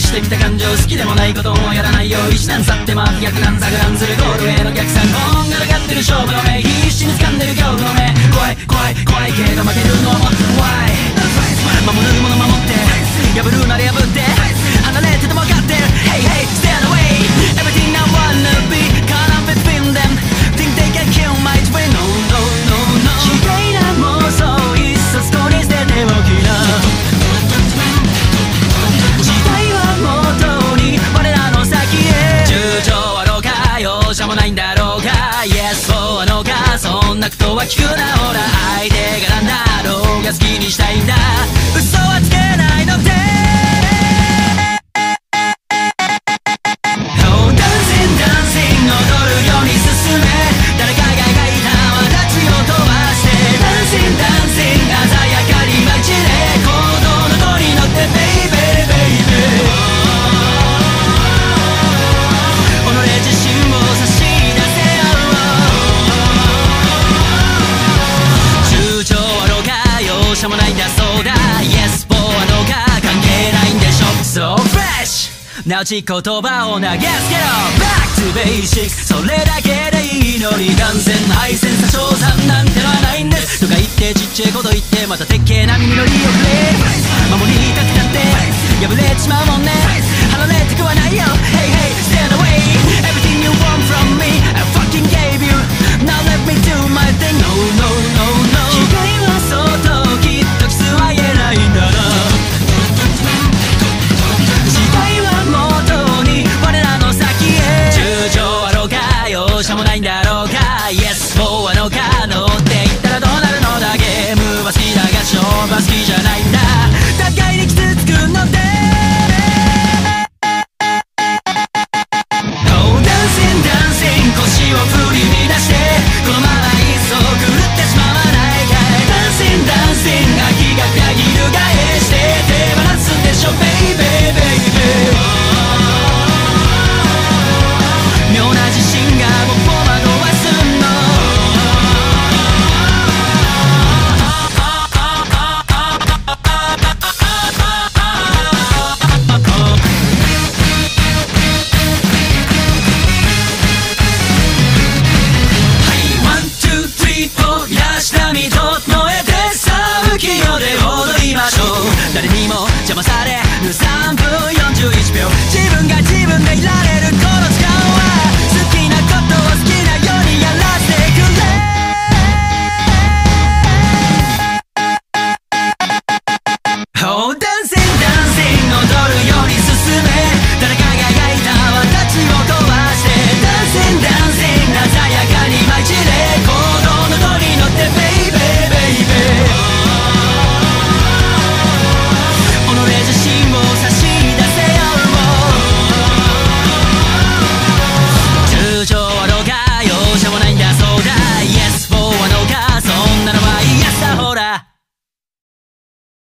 してきた感情好きでもないこともやらないよ。一段去ってまあ逆難錯乱するゴールへの逆算こん。がらがってる勝負の目必死に掴んでる恐怖の目怖い。怖い。怖い。けど負けるのもっと怖い。守るもの守って破る者もないんだろうか。Yes そうなのか。そんなことは聞くな。ほら相手がなんだろうが。好きにしたいし。なうち言葉を投げつけろ。Back to basics それだけでいいのに完全敗戦さ賞賛なんてのはないんです。とか言ってちっちゃいこと言ってまた鉄拳な耳のりをくれ。守りたくたって。破れちまうもんね。離れてくはないよ。容赦もないんだろうか。Yes しなみ整えてさあ不器用で踊りましょう。誰にも邪魔されぬ3分41秒。自分が自分でいられること。